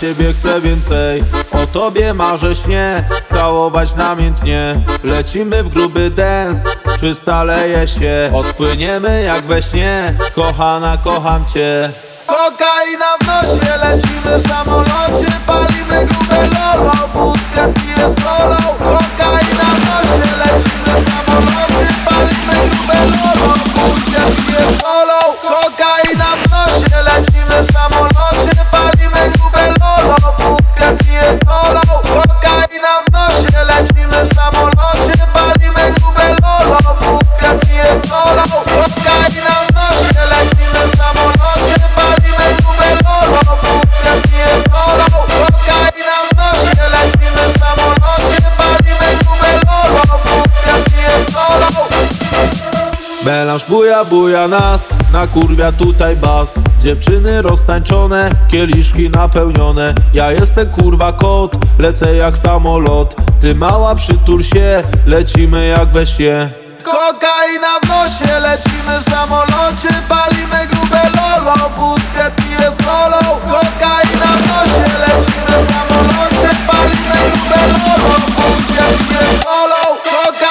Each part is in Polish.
ciebie chcę więcej. O tobie marzę śnie Całować namiętnie. Lecimy w gruby dance Czy staleje się. Odpłyniemy jak we śnie Kochana, kocham cię. Kokaina w nosie, lecimy w samolocie nas, na kurwia tutaj bas. Dziewczyny roztańczone, kieliszki napełnione. Ja jestem kurwa kot, lecę jak samolot. Ty mała przytul się, lecimy jak we śnie. Kokaina w nosie, lecimy w samolocie. Palimy grube lolo, wódkę piję z kolą Kokaina w nosie, lecimy w samolocie. Palimy grube lolo, wódkę piję z Kokaina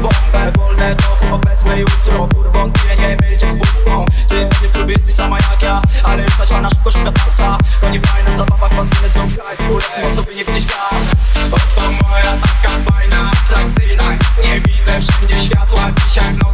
bombę Wolne to obecne jutro. Kurwą ty nie mylcie z wódką Ty pewnie w klubie jesteś sama jak ja Ale już naćwana szybko szuka tapsa. To nie fajna zabawa, chładzimy znów. Hajs Ulecę mocno by nie widzieć gaz Oto moja taka fajna, atrakcyjna. Nie widzę, wszędzie światła Dzisiaj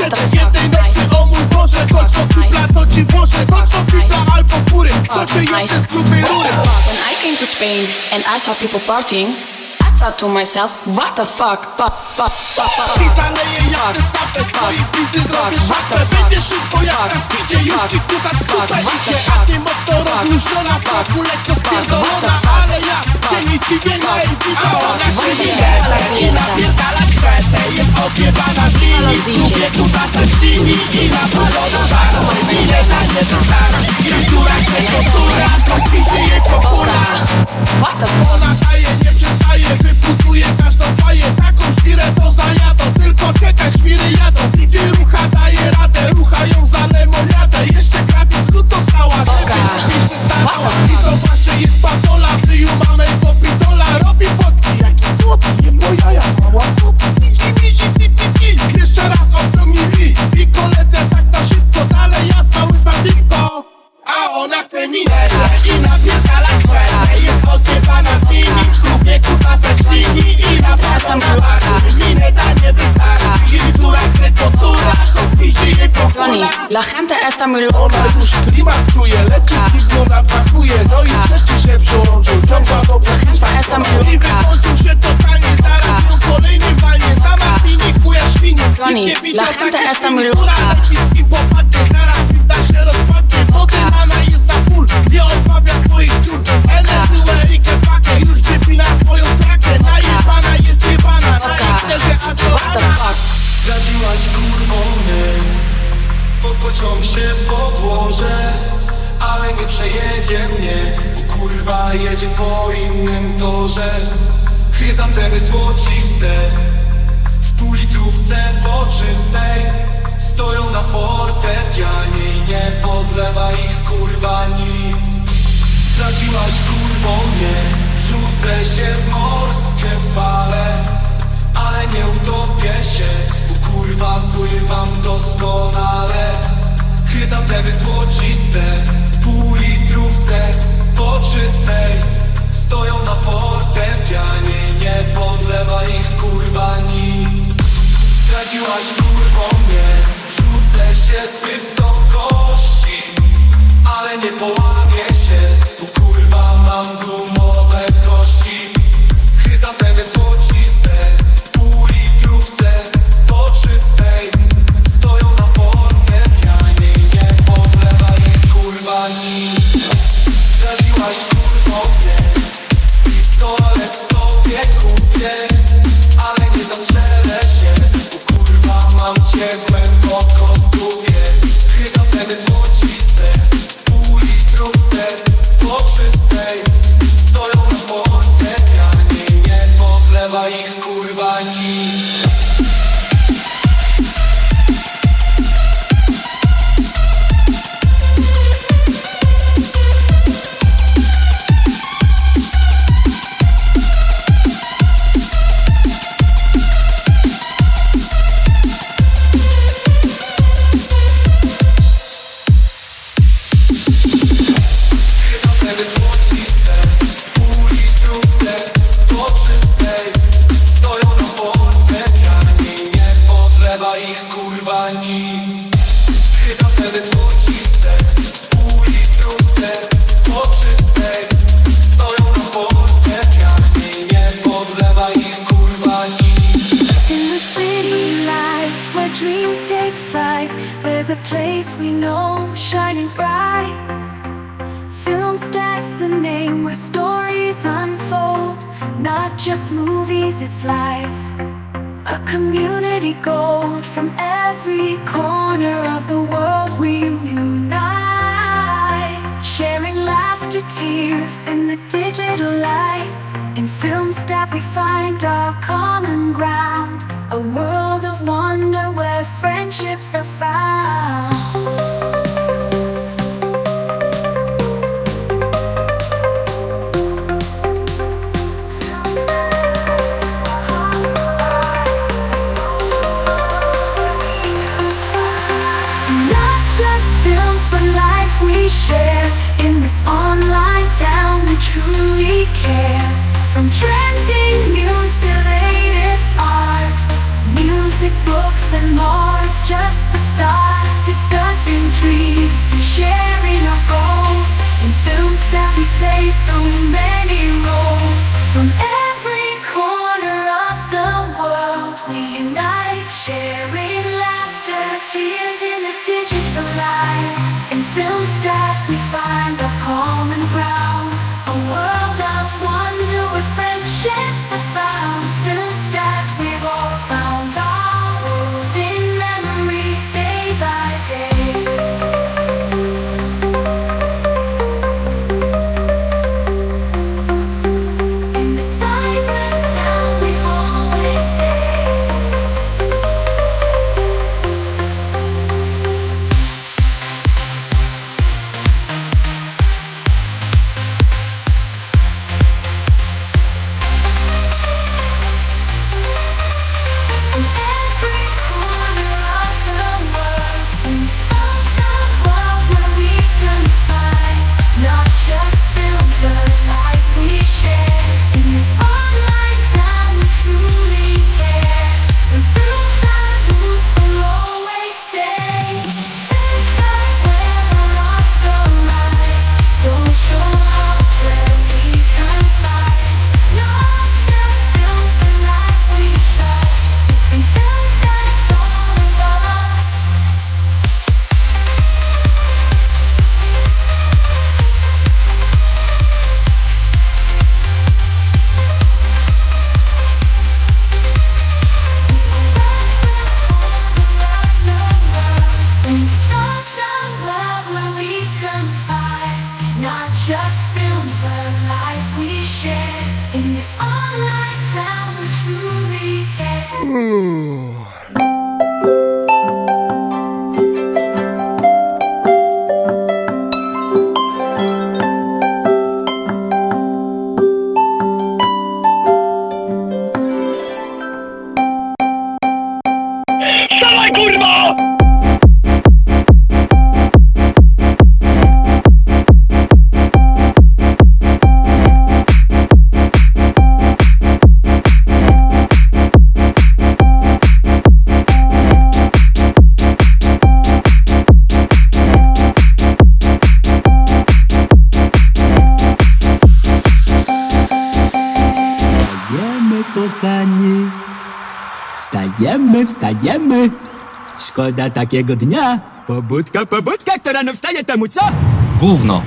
Jednej nocy, o mój Boże Choć to to ci włożę Choć to albo fury To cię z grubej rury When I came to Spain and I saw people partying thought to myself, what the fuck? Fuck, fuck, fuck, fuck. I zaleję jak stawę Twoi pizdy zrobię szafę Będziesz szybko jak na spidzie Już ci kuta kupę idzie A ty mocno rozluźniona kroku lekko spierdolona Ale ja się nie dziwię na jej wideo Ona kryminalna i napierdala kwetę Jest odjebana w linii W klubie kuta se ślini I napalona bardzo Bileta nie wystarczy I dziura tego córa Co pizdy jej pokura kurwa nikt. Zdradziłaś kurwą mnie. Rzucę się w morskie fale Ale nie utopię się Bo kurwa pływam doskonale. Chryzantemy złociste Pół litrówce poczystej Stoją na fortepianie Nie podlewa ich kurwa nikt. Zdradziłaś kurwą mnie. Rzucę się z wysokości Ale nie połamię się Bo kurwa mam gumowe kości. Chryzantemy złociste Pół litrówce A community gold from every corner of the world we unite. Sharing laughter, tears, in the digital light. In Filmstat we find our common ground. A world of wonder where friendships are found. Truly care. From trending news to latest art, music, books, and more. It's just the start. Discussing dreams, sharing our goals. In films that we play so many wstajemy. Szkoda takiego dnia. Pobudka, pobudka, kto rano wstaje temu co? Gówno.